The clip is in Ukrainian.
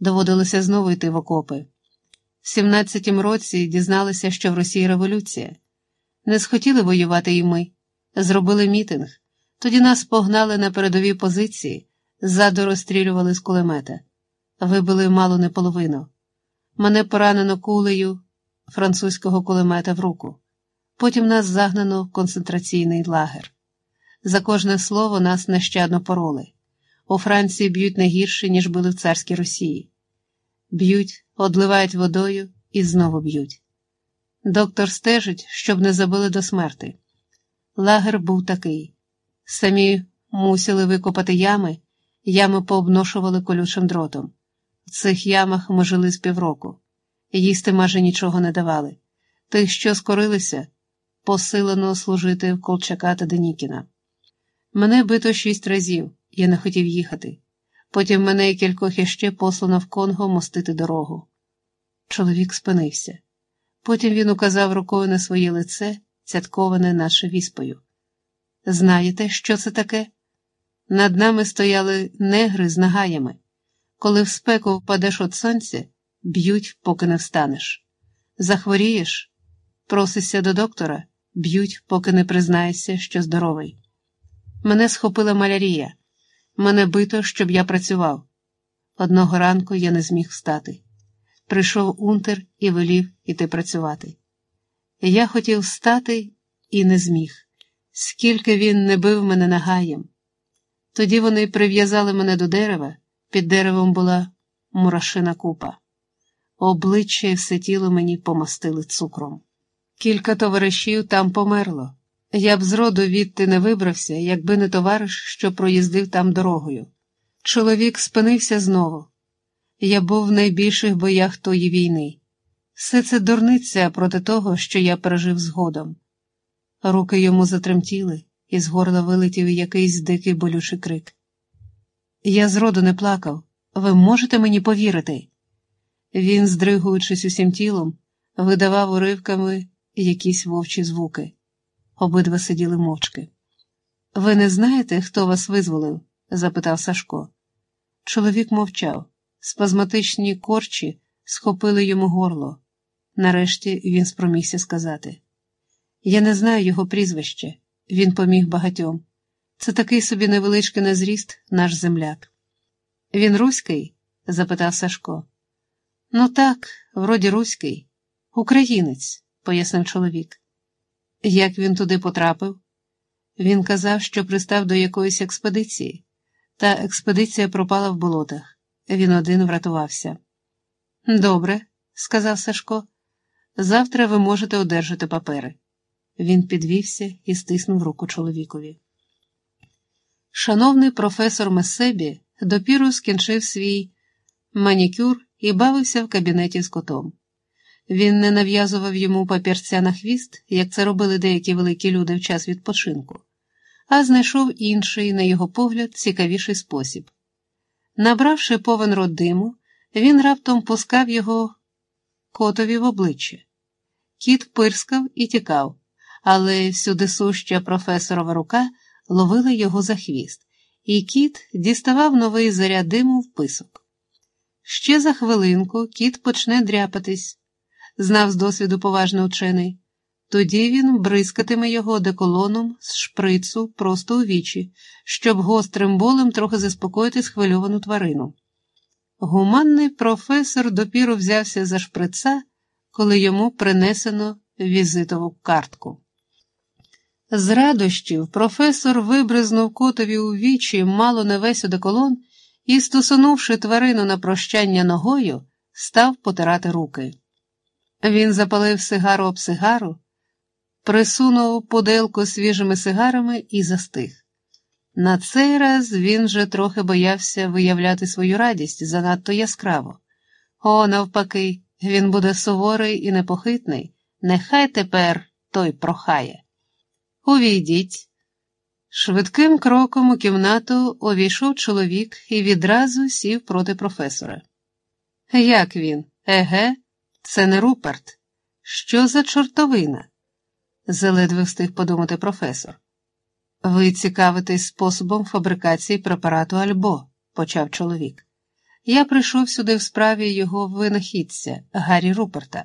Доводилося знову йти в окопи. В 17-м році дізналися, що в Росії революція. Не схотіли воювати і ми. Зробили мітинг. Тоді нас погнали на передові позиції, ззаду розстрілювали з кулемета. Вибили мало не половину. Мене поранено кулею французького кулемета в руку. Потім нас загнано в концентраційний лагер. За кожне слово нас нещадно пороли. У Франції б'ють не гірше, ніж били в царській Росії. Б'ють, одливають водою і знову б'ють. Доктор стежить, щоб не забили до смерти. Лагер був такий. Самі мусили викопати ями, ями пообношували колючим дротом. В цих ямах ми жили з півроку. Їсти майже нічого не давали. Тих, що скорилися, посилено служити в Колчака та Денікіна. Мене бито шість разів, я не хотів їхати. Потім мене і кількох іще послано в Конго мостити дорогу. Чоловік спинився. Потім він указав рукою на своє лице, цятковане наше віспою. Знаєте, що це таке? Над нами стояли негри з нагаями. Коли в спеку впадеш від сонця, б'ють, поки не встанеш. Захворієш, просишся до доктора, б'ють, поки не признаєшся, що здоровий. Мене схопила малярія, мене бито, щоб я працював. Одного ранку я не зміг встати. Прийшов унтер і велів іти працювати. Я хотів встати і не зміг, скільки він не бив мене нагаєм. Тоді вони прив'язали мене до дерева, під деревом була мурашина купа. Обличчя і все тіло мені помастили цукром. Кілька товаришів там померло. Я б зроду відти не вибрався, якби не товариш, що проїздив там дорогою. Чоловік спинився знову. Я був в найбільших боях тої війни. Все це дурниця проти того, що я пережив згодом. Руки йому затремтіли, і з горла вилетів якийсь дикий болючий крик. Я зроду не плакав. Ви можете мені повірити? Він, здригуючись усім тілом, видавав уривками якісь вовчі звуки. Обидва сиділи мовчки. Ви не знаєте, хто вас визволив? запитав Сашко. Чоловік мовчав. Спазматичні корчі схопили йому горло. Нарешті він спромігся сказати: Я не знаю його прізвище, він поміг багатьом. Це такий собі невеличкий на зріст наш земляк. Він руський? запитав Сашко. Ну так, вроді руський, українець, пояснив чоловік. Як він туди потрапив? Він казав, що пристав до якоїсь експедиції, та експедиція пропала в болотах. Він один врятувався. Добре, сказав Сашко, завтра ви можете одержати папери. Він підвівся і стиснув руку чоловікові. Шановний професор Месебі допіру скінчив свій манікюр і бавився в кабінеті з котом. Він не нав'язував йому папірця на хвіст, як це робили деякі великі люди в час відпочинку, а знайшов інший, на його погляд, цікавіший спосіб. Набравши повен рот диму, він раптом пускав його котові в обличчя. Кіт пирскав і тікав, але всюди суща професорова рука ловила його за хвіст, і кіт діставав новий заряд диму в писок. Ще за хвилинку кіт почне дряпатись, знав з досвіду поважний учений. Тоді він бризкатиме його деколоном з шприцу просто у вічі, щоб гострим болем трохи заспокоїти схвильовану тварину. Гуманний професор допіру взявся за шприца, коли йому принесено візитову картку. З радощів професор вибризнув котові у вічі мало не весь одеколон і, стосунувши тварину на прощання ногою, став потирати руки. Він запалив сигару об сигару, присунув поделку свіжими сигарами і застиг. На цей раз він вже трохи боявся виявляти свою радість занадто яскраво. О, навпаки, він буде суворий і непохитний, нехай тепер той прохає. Увійдіть. Швидким кроком у кімнату увійшов чоловік і відразу сів проти професора. Як він? Еге, це не Руперт. Що за чортовина? заледве встиг подумати професор. Ви цікавитесь способом фабрикації препарату Альбо, почав чоловік. Я прийшов сюди в справі його винахідця Гаррі Руперта.